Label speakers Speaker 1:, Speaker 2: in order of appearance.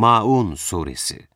Speaker 1: Maun Suresi.